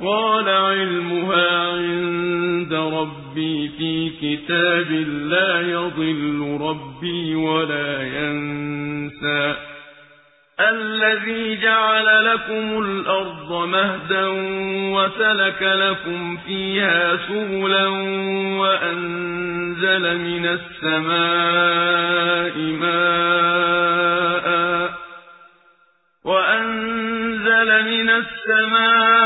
قال علمها عند ربي في كتاب لا يضل ربي ولا ينسى. الذي جعل لكم الأرض مهدا وسلك لكم فيها سبلا وأنزل من السماء ماء وأنزل من السماء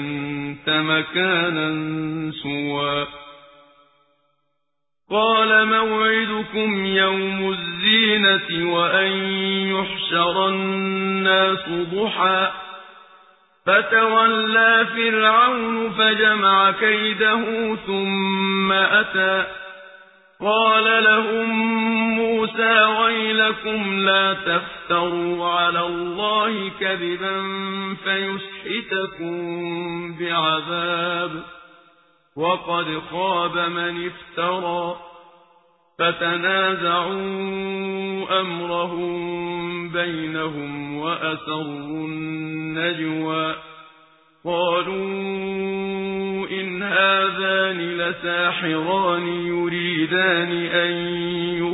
مكانا سوى. قال موعدكم يوم الزينة وأن يحشر الناس ضحى. فتولى فرعون فجمع كيده ثم أتى. قال لهم موسى ويلكم لا تفتروا على الله كذبا فيسحتكم بعذاب وقد خاب من افترى فتنازعوا أمرهم بينهم وأسروا النجوى قالوا إن هذان لساحران يريدان أن